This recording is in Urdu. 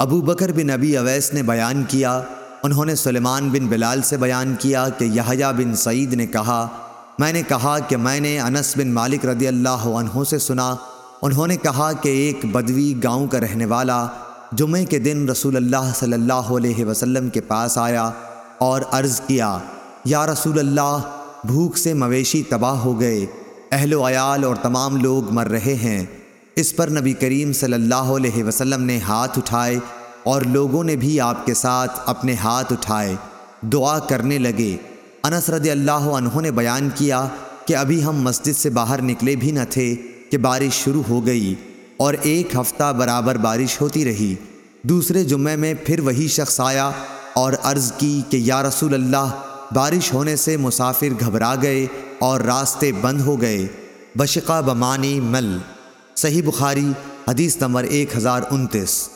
ابو بکر بن ابی اویس نے بیان کیا، انہوں نے سلیمان بن بلال سے بیان کیا کہ یحییٰ بن سعید نے کہا، میں نے کہا کہ میں نے انس بن مالک رضی اللہ عنہ سے سنا، انہوں نے کہا کہ ایک بدوی گاؤں کا رہنے والا جمعے کے دن رسول اللہ صلی اللہ علیہ وسلم کے پاس آیا اور عرض کیا، یا رسول اللہ، بھوک سے مویشی تباہ ہو گئے، اہل و عیال اور تمام لوگ مر رہے ہیں۔ اس پر نبی کریم صلی اللہ علیہ وسلم نے ہاتھ اٹھائے اور لوگوں نے بھی آپ کے ساتھ اپنے ہاتھ اٹھائے۔ دعا کرنے لگے۔ انس رضی اللہ عنہ نے بیان کیا کہ ابھی ہم مسجد سے باہر نکلے بھی نہ تھے کہ بارش شروع ہو گئی اور ایک ہفتہ برابر بارش ہوتی رہی۔ دوسرے جمعے میں پھر وہی شخص آیا اور عرض کی کہ یا رسول اللہ، بارش ہونے سے مسافر گھبرا گئے اور راستے بند ہو گئے۔ بشقہ بمانی مل۔ صحیح بخاری حدیث نمبر ایک ہزار انتیس۔